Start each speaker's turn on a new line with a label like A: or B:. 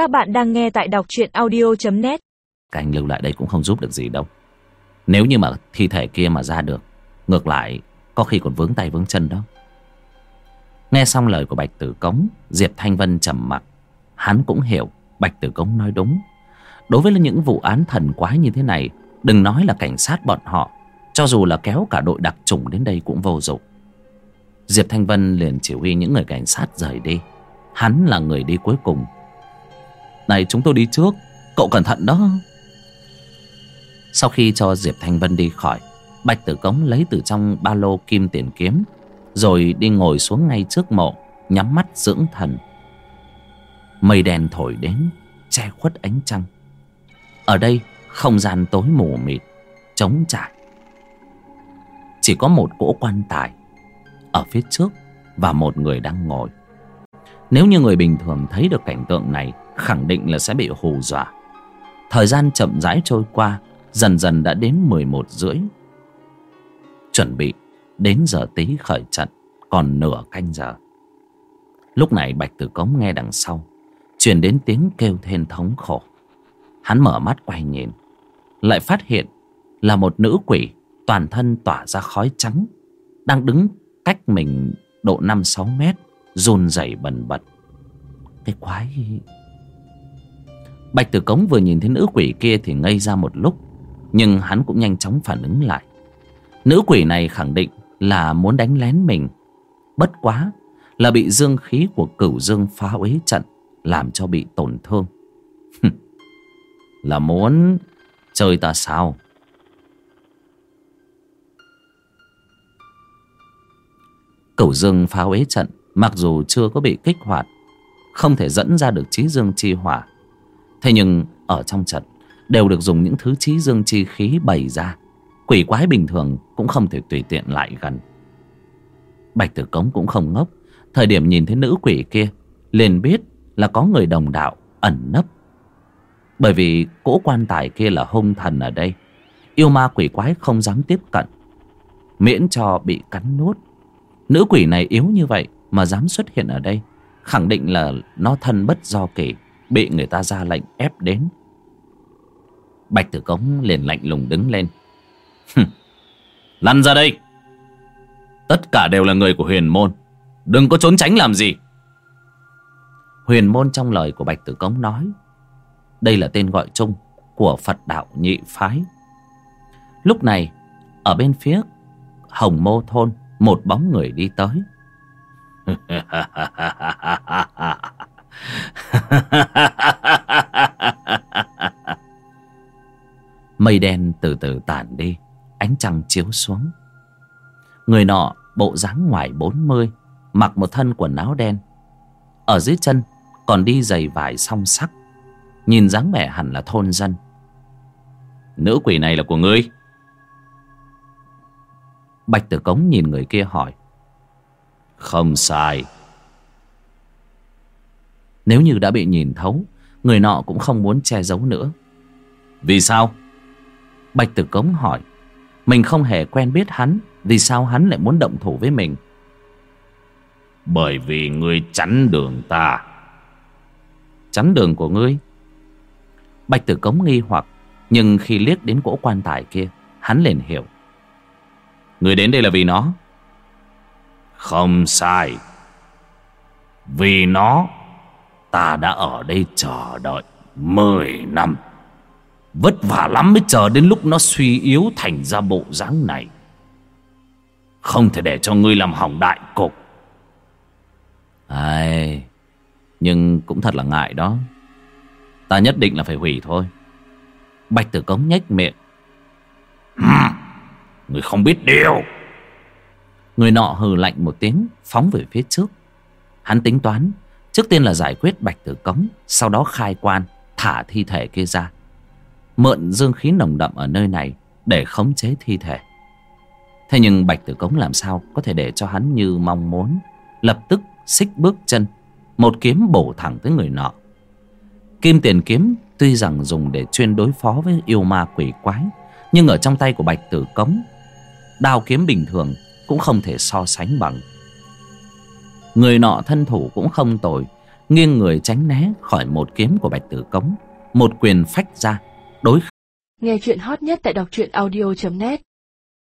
A: Các bạn đang nghe tại đọc truyện audio.net
B: Các anh lưu lại đây cũng không giúp được gì đâu. Nếu như mà thi thể kia mà ra được, Ngược lại, Có khi còn vướng tay vướng chân đó. Nghe xong lời của Bạch Tử Cống, Diệp Thanh Vân trầm mặc. Hắn cũng hiểu, Bạch Tử Cống nói đúng. Đối với những vụ án thần quái như thế này, Đừng nói là cảnh sát bọn họ, Cho dù là kéo cả đội đặc chủng đến đây cũng vô dụng. Diệp Thanh Vân liền chỉ huy những người cảnh sát rời đi. Hắn là người đi cuối cùng này chúng tôi đi trước. Cậu cẩn thận đó. Sau khi cho Diệp Thanh Vân đi khỏi, Bạch Tử Cống lấy từ trong ba lô kim tiền kiếm, Rồi đi ngồi xuống ngay trước mộ, Nhắm mắt dưỡng thần. Mây đen thổi đến, Che khuất ánh trăng. Ở đây, không gian tối mù mịt, Trống trải. Chỉ có một cỗ quan tài Ở phía trước Và một người đang ngồi. Nếu như người bình thường thấy được cảnh tượng này Khẳng định là sẽ bị hù dọa. Thời gian chậm rãi trôi qua, Dần dần đã đến 11 rưỡi. Chuẩn bị Đến giờ tí khởi trận, Còn nửa canh giờ. Lúc này Bạch Tử Cống nghe đằng sau, Truyền đến tiếng kêu thên thống khổ. Hắn mở mắt quay nhìn, Lại phát hiện Là một nữ quỷ Toàn thân tỏa ra khói trắng, Đang đứng cách mình độ 5-6 mét, Run rẩy bần bật. Cái quái Bạch Tử Cống vừa nhìn thấy nữ quỷ kia Thì ngây ra một lúc, Nhưng hắn cũng nhanh chóng phản ứng lại. Nữ quỷ này khẳng định là muốn đánh lén mình. Bất quá Là bị dương khí của cửu dương phá uế trận, Làm cho bị tổn thương. Là muốn chơi ta sao? Cửu dương phá uế trận, Mặc dù chưa có bị kích hoạt, Không thể dẫn ra được trí dương chi hỏa Thế nhưng, ở trong trận, Đều được dùng những thứ trí dương chi khí bày ra. Quỷ quái bình thường cũng không thể tùy tiện lại gần. Bạch Tử Cống cũng không ngốc. Thời điểm nhìn thấy nữ quỷ kia, liền biết là có người đồng đạo ẩn nấp. Bởi vì cỗ quan tài kia là hung thần ở đây, Yêu ma quỷ quái không dám tiếp cận, Miễn cho bị cắn nuốt. Nữ quỷ này yếu như vậy mà dám xuất hiện ở đây, Khẳng định là nó thân bất do kỳ Bị người ta ra lệnh ép đến. Bạch Tử Cống liền lạnh lùng đứng lên. Lăn ra đây. Tất cả đều là người của huyền môn. Đừng có trốn tránh làm gì. Huyền môn trong lời của Bạch Tử Cống nói, Đây là tên gọi chung Của Phật đạo nhị phái. Lúc này, Ở bên phía Hồng Mô Thôn, Một bóng người đi tới. Mây đen từ từ tản đi, Ánh trăng chiếu xuống. Người nọ bộ dáng ngoài bốn mươi, Mặc một thân quần áo đen. Ở dưới chân còn đi giày vải song sắc, Nhìn dáng vẻ hẳn là thôn dân. Nữ quỷ này là của ngươi. Bạch tử cống nhìn người kia hỏi. Không sai. Nếu như đã bị nhìn thấu Người nọ cũng không muốn che giấu nữa. Vì sao? Bạch tử cống hỏi. Mình không hề quen biết hắn Vì sao hắn lại muốn động thủ với mình?
C: Bởi vì ngươi chắn đường ta.
B: Chắn đường của ngươi? Bạch tử cống nghi hoặc Nhưng khi liếc đến cỗ quan tài kia Hắn liền hiểu. Người đến đây là vì nó?
C: Không sai. Vì nó Ta đã ở đây chờ đợi Mười năm. Vất vả lắm mới chờ đến lúc nó suy yếu thành ra bộ dáng này. Không thể để cho ngươi làm hỏng đại cục.
B: Ai... Nhưng cũng thật là ngại đó. Ta nhất định là phải hủy thôi. Bạch tử cống nhếch miệng.
C: Người không biết điều.
B: Người nọ hừ lạnh một tiếng, Phóng về phía trước. Hắn tính toán Trước tiên là giải quyết bạch tử cống Sau đó khai quan, Thả thi thể kia ra. Mượn dương khí nồng đậm ở nơi này Để khống chế thi thể. Thế nhưng bạch tử cống làm sao Có thể để cho hắn như mong muốn? Lập tức xích bước chân, Một kiếm bổ thẳng tới người nọ. Kim tiền kiếm Tuy rằng dùng để chuyên đối phó với yêu ma quỷ quái, Nhưng ở trong tay của bạch tử cống Đao kiếm bình thường Cũng không thể so sánh bằng. Người nọ thân thủ cũng không tồi, nghiêng người tránh né khỏi một kiếm của bạch tử cống. Một quyền phách ra, đối
D: Nghe chuyện hot nhất tại đọc truyện audio.net